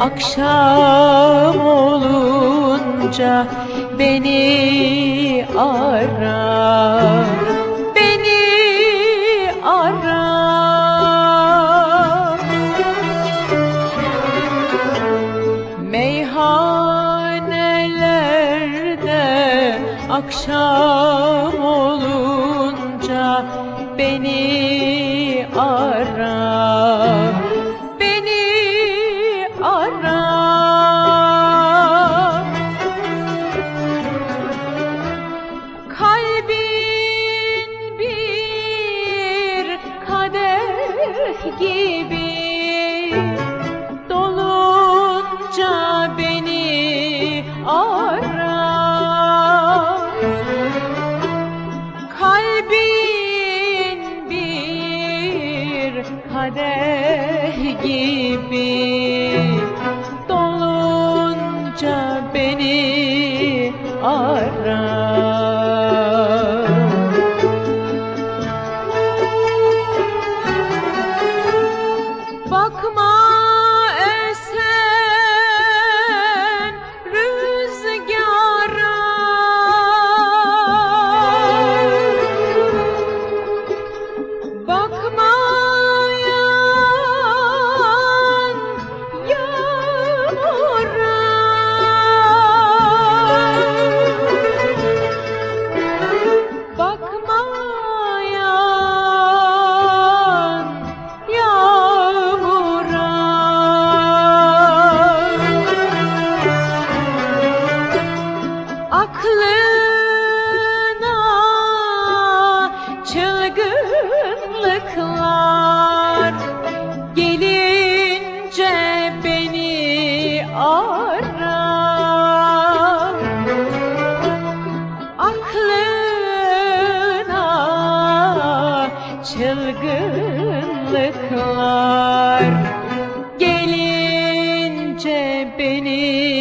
Akşam olunca beni ara. Beni ara. Meyhanelerde akşam olunca beni ara. Kalbin bir kadeh gibi dolunca beni ara. Bakma çılgınlıklar Gelince beni ara aklına çılgınlıklar gelince beni